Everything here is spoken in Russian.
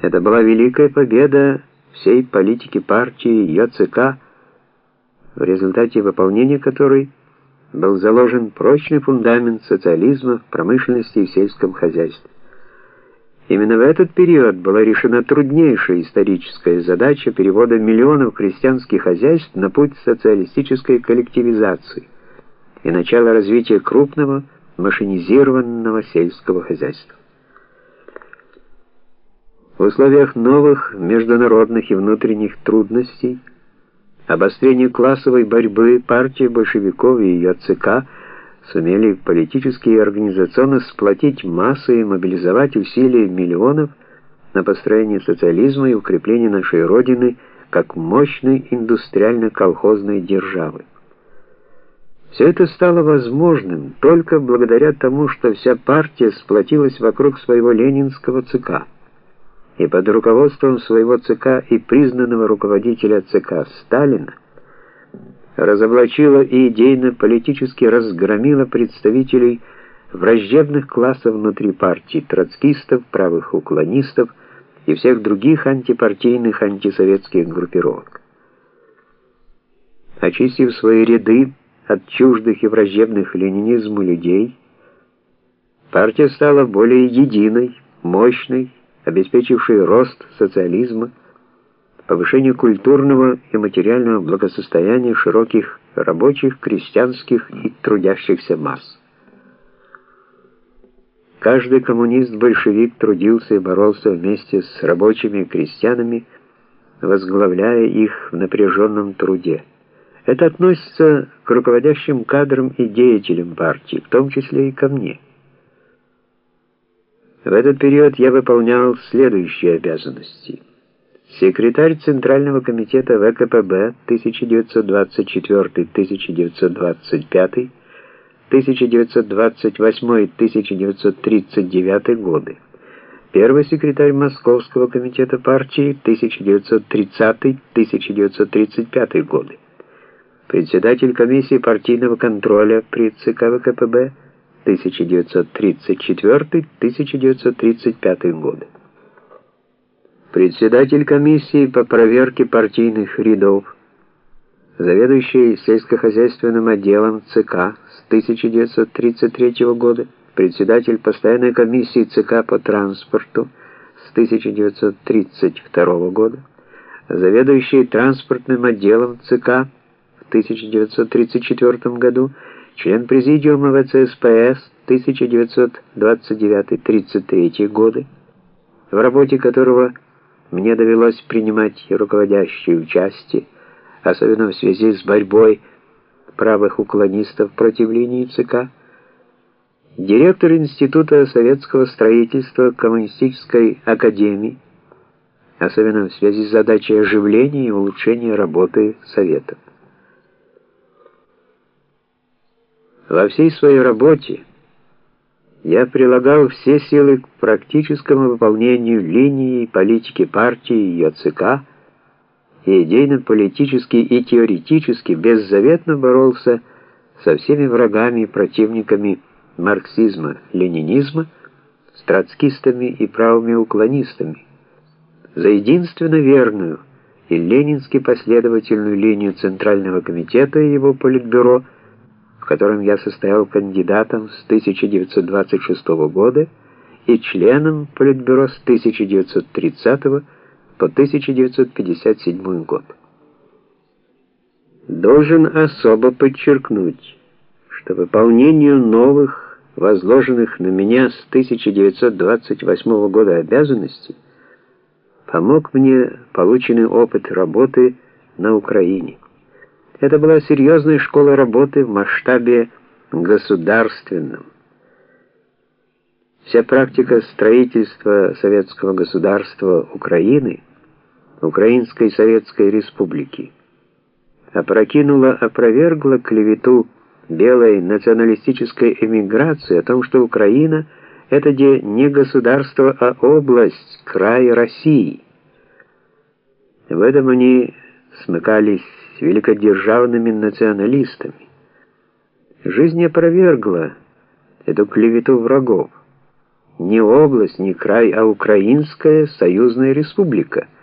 Это была великая победа всей политики партии, ее ЦК, в результате выполнения которой был заложен прочный фундамент социализма в промышленности и сельском хозяйстве. Именно в этот период была решена труднейшая историческая задача перевода миллионов крестьянских хозяйств на путь социалистической коллективизации и начала развития крупного машинизированного сельского хозяйства. В условиях новых международных и внутренних трудностей, обострения классовой борьбы партии большевиков и ее ЦК сумели политически и организационно сплотить массы и мобилизовать усилия миллионов на построение социализма и укрепление нашей Родины как мощной индустриально-колхозной державы. Все это стало возможным только благодаря тому, что вся партия сплотилась вокруг своего ленинского ЦК и под руководством своего ЦК и признанного руководителя ЦК Сталина разоблачила и идейно-политически разгромила представителей враждебных классов внутри партии, троцкистов, правых уклонистов и всех других антипартийных антисоветских группировок. Очистив свои ряды от чуждых и враждебных ленинизму людей, партия стала более единой, мощной, обеспечивший рост социализма, повышение культурного и материального благосостояния широких рабочих, крестьянских и трудящихся масс. Каждый коммунист-большевик трудился и боролся вместе с рабочими и крестьянами, возглавляя их в напряженном труде. Это относится к руководящим кадрам и деятелям партии, в том числе и ко мне. В этот период я выполнял следующие обязанности. Секретарь Центрального комитета ВКПБ 1924-1925, 1928-1939 годы. Первый секретарь Московского комитета партии 1930-1935 годы. Председатель комиссии партийного контроля при ЦК ВКПБ 1934-1935 годы. Председатель комиссии по проверке партийных рядов, заведующий сельскохозяйственным отделом ЦК с 1933 года, председатель постоянной комиссии ЦК по транспорту с 1932 года, заведующий транспортным отделом ЦК в 1934 году, член президиума ВЦСПС 1929-33 годы, в работе которого мне довелось принимать руководящее участие, особенно в связи с борьбой правых уклонистов против линии ЦК, директор Института советского строительства Коммунистической академии, особенно в связи с задачей оживления и улучшения работы Советов. Во всей своей работе я прилагал все силы к практическому выполнению линии политики партии и ее ЦК, и идейно-политически и теоретически беззаветно боролся со всеми врагами и противниками марксизма-ленинизма, с троцкистами и правыми уклонистами, за единственно верную и ленински последовательную линию Центрального комитета и его политбюро – котором я состоял кандидатом с 1926 года и членом Политбюро с 1930 по 1957 год. Должен особо подчеркнуть, что выполнению новых, возложенных на меня с 1928 года обязанностей, помог мне полученный опыт работы на Украине. Это была серьезная школа работы в масштабе государственном. Вся практика строительства советского государства Украины, Украинской Советской Республики, опрокинула, опровергла клевету белой националистической эмиграции о том, что Украина — это где не государство, а область, край России. В этом они смыкались с великодержавными националистами. Жизнь опровергла эту клевету врагов. не область, не край, а Украинская союзная республика –